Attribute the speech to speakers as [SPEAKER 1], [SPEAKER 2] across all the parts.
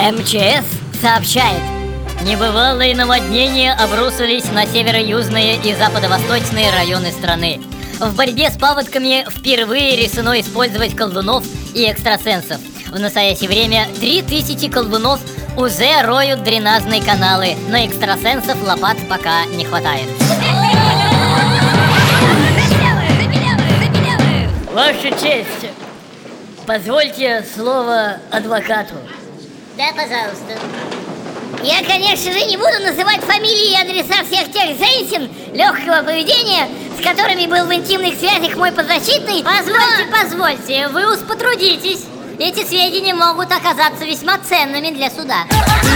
[SPEAKER 1] МЧС сообщает, небывалые наводнения обрушились на северо-южные и западо-восточные районы страны. В борьбе с паводками впервые решено использовать колдунов и экстрасенсов. В настоящее время 3000 колдунов уже роют дренажные каналы, но экстрасенсов лопат пока не хватает. Ваша честь, позвольте слово адвокату.
[SPEAKER 2] Да, пожалуйста. Я, конечно же, не буду называть фамилии и адреса всех тех женщин легкого поведения, с которыми был в интимных связях мой подзащитный.
[SPEAKER 1] Позвольте, но... позвольте, вы уж потрудитесь. Эти сведения могут оказаться весьма ценными для суда.
[SPEAKER 3] Ты,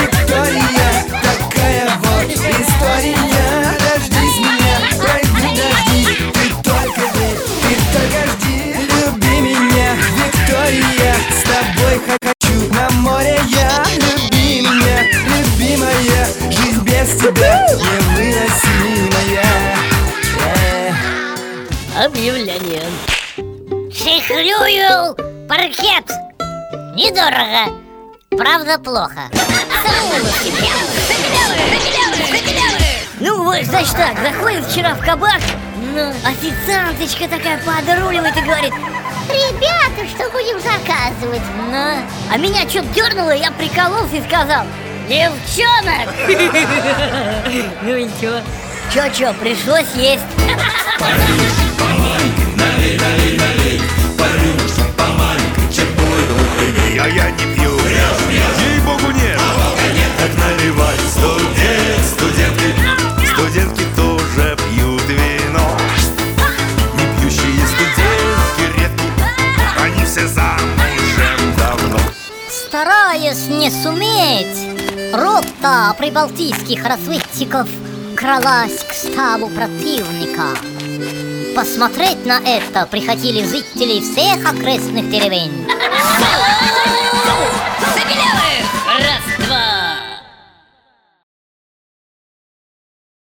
[SPEAKER 3] Виктория, такая вот история. Дождись меня, пройдут дожди, ты только верь, ты только жди. Люби меня, Виктория, с тобой хочу море я. Люби меня, любимая, жизнь без тебя невыносимая.
[SPEAKER 1] Объявление.
[SPEAKER 2] Шихрюю паркет Недорого Правда плохо
[SPEAKER 1] Ну вот, значит так, заходит вчера в кабак ну, Официанточка такая подруливает и говорит
[SPEAKER 2] Ребята, что будем заказывать?
[SPEAKER 1] Ну, а меня что-то дернуло, я прикололся и сказал Девчонок! Ну и чё? Чё-чё, пришлось есть
[SPEAKER 4] Не
[SPEAKER 1] суметь. Рота прибалтийских разведчиков кралась к штабу противника. Посмотреть на это приходили жители всех окрестных деревень. Забелевых!